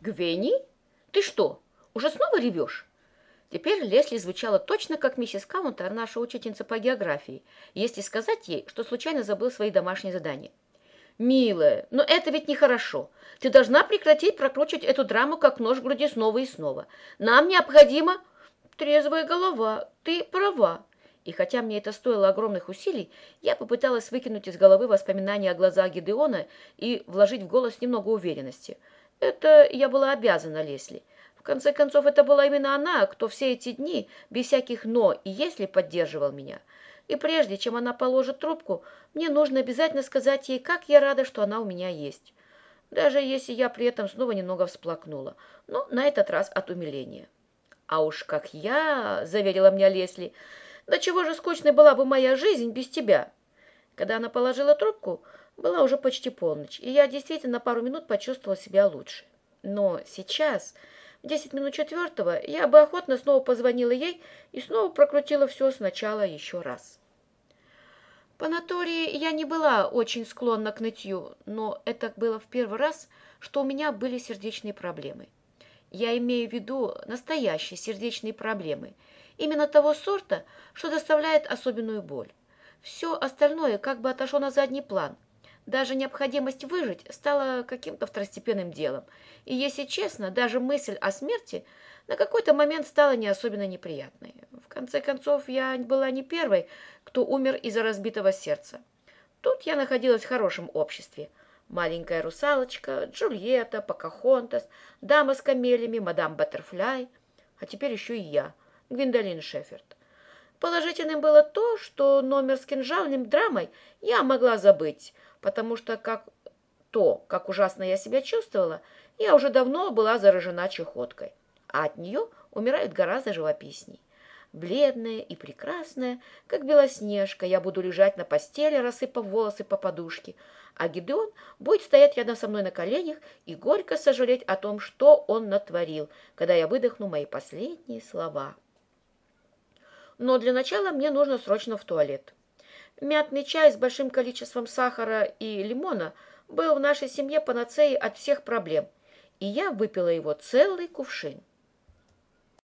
Гвенни? Ты что, уже снова ревешь? Теперь Лесли звучала точно как миссис Каунтер, наша учительница по географии, если сказать ей, что случайно забыл свои домашние задания. «Милая, но это ведь нехорошо. Ты должна прекратить прокручивать эту драму как нож в груди снова и снова. Нам необходимо...» «Трезвая голова, ты права». И хотя мне это стоило огромных усилий, я попыталась выкинуть из головы воспоминания о глазах Гидеона и вложить в голос немного уверенности. Это я была обязана Лесли. В конце концов, это была именно она, кто все эти дни, без всяких «но» и «если» поддерживал меня. И прежде чем она положит трубку, мне нужно обязательно сказать ей, как я рада, что она у меня есть. Даже если я при этом снова немного всплакнула, но на этот раз от умиления. «А уж как я!» — заверила меня Лесли. «Да чего же скучной была бы моя жизнь без тебя!» Когда она положила трубку, была уже почти полночь, и я действительно пару минут почувствовала себя лучше. Но сейчас, в десять минут четвертого, я бы охотно снова позвонила ей и снова прокрутила все сначала еще раз. По натуре я не была очень склонна к нытью, но это было в первый раз, что у меня были сердечные проблемы. Я имею в виду настоящие сердечные проблемы, именно того сорта, что доставляет особенную боль. Все остальное как бы отошло на задний план. Даже необходимость выжить стала каким-то второстепенным делом. И, если честно, даже мысль о смерти на какой-то момент стала не особенно неприятной. В конце концов, я была не первой, кто умер из-за разбитого сердца. Тут я находилась в хорошем обществе. Маленькая русалочка, Джульетта, Покахонтас, дама с камелями, мадам Баттерфляй, а теперь еще и я, Гвиндолин Шеферд. Положительным было то, что номер с кинжальным драмой я могла забыть, потому что как то, как ужасно я себя чувствовала, я уже давно была заражена чехоткой, а от нее умирают гораздо живописней. Бледная и прекрасная, как белоснежка, я буду лежать на постели, рассыпав волосы по подушке, а Гидеон будет стоять рядом со мной на коленях и горько сожалеть о том, что он натворил, когда я выдохну мои последние слова. Но для начала мне нужно срочно в туалет. Мятный чай с большим количеством сахара и лимона был в нашей семье панацеей от всех проблем, и я выпила его целый кувшин.